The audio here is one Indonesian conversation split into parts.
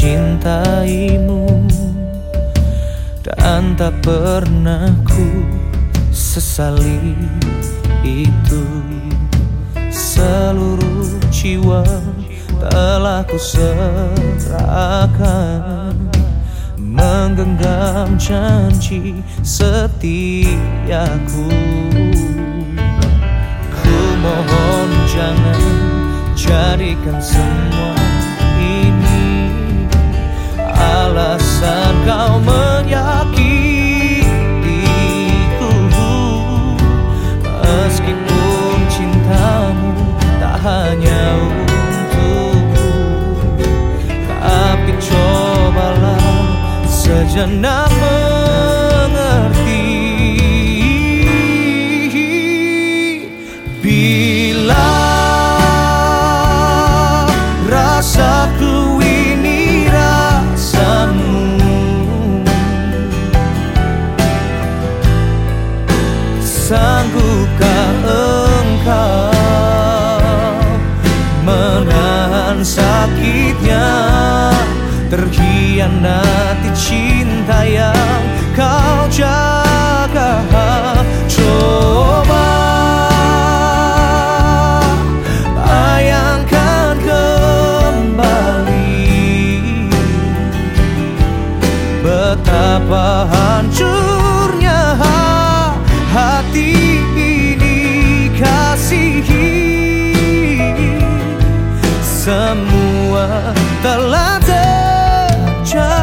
mencintaimu Dan tak pernah ku sesali itu. Seluruh jiwa telah ku serahkan Menggenggam janji setiaku Ku mohon jangan jadikan semua kau menyakitiku. Meskipun cintamu tak hanya untukku Tapi cobalah sejenak Sanggupkah engkau menahan sakitnya? Terhianati cinta yang kau jaga Coba bayangkan kembali Betapa hancurnya hati ini kasihi. Semua telah terjadi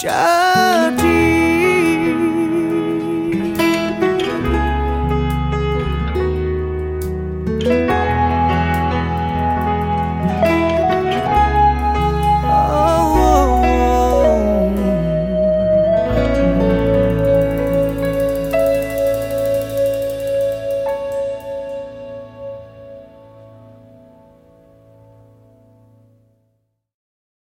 terjadi